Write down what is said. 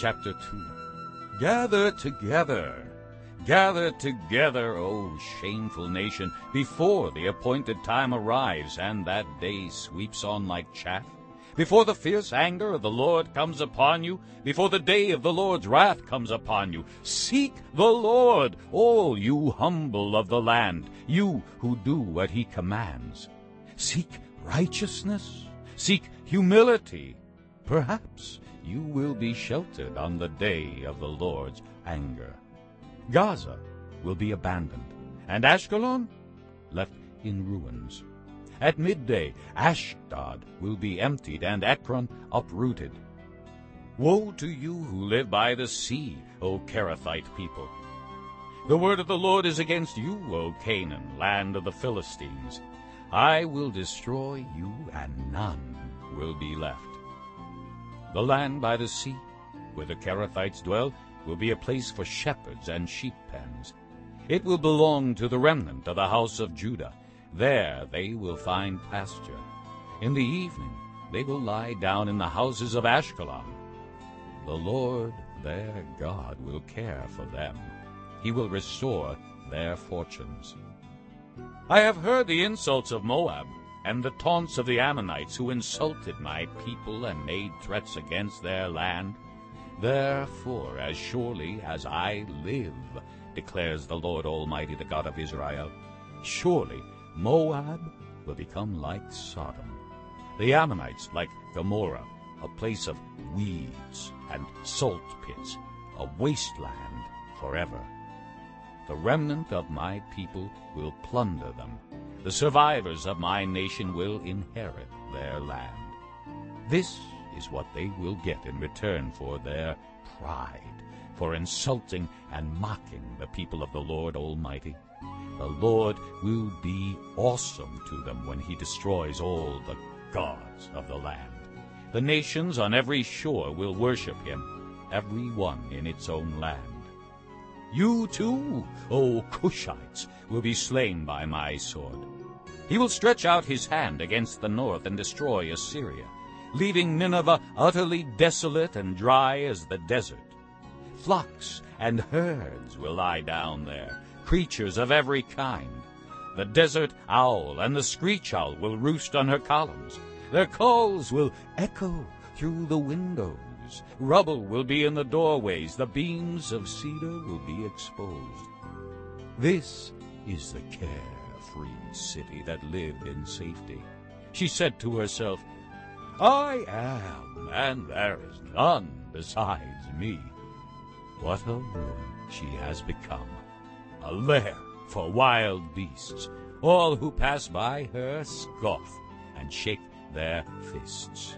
chapter 2. Gather together, gather together, O shameful nation, before the appointed time arrives and that day sweeps on like chaff. Before the fierce anger of the Lord comes upon you, before the day of the Lord's wrath comes upon you, seek the Lord, all you humble of the land, you who do what he commands. Seek righteousness, seek humility. Perhaps you will be sheltered on the day of the Lord's anger. Gaza will be abandoned, and Ashkelon left in ruins. At midday Ashdod will be emptied, and Ekron uprooted. Woe to you who live by the sea, O Kerethite people! The word of the Lord is against you, O Canaan, land of the Philistines. I will destroy you, and none will be left. The land by the sea, where the Kerethites dwell, will be a place for shepherds and sheep pens. It will belong to the remnant of the house of Judah. There they will find pasture. In the evening they will lie down in the houses of Ashkelon. The Lord their God will care for them. He will restore their fortunes. I have heard the insults of Moab and the taunts of the Ammonites who insulted my people and made threats against their land. Therefore, as surely as I live, declares the Lord Almighty, the God of Israel, surely Moab will become like Sodom, the Ammonites like Gomorrah, a place of weeds and salt pits, a wasteland forever. The remnant of my people will plunder them. The survivors of my nation will inherit their land. This is what they will get in return for their pride, for insulting and mocking the people of the Lord Almighty. The Lord will be awesome to them when he destroys all the gods of the land. The nations on every shore will worship him, every one in its own land. You too, O Cushites, will be slain by my sword. He will stretch out his hand against the north and destroy Assyria, leaving Nineveh utterly desolate and dry as the desert. Flocks and herds will lie down there, creatures of every kind. The desert owl and the screech owl will roost on her columns. Their calls will echo through the Rubble will be in the doorways. The beams of cedar will be exposed. This is the carefree city that lived in safety. She said to herself, I am, and there is none besides me. What a ruin she has become, a lair for wild beasts. All who pass by her scoff and shake their fists.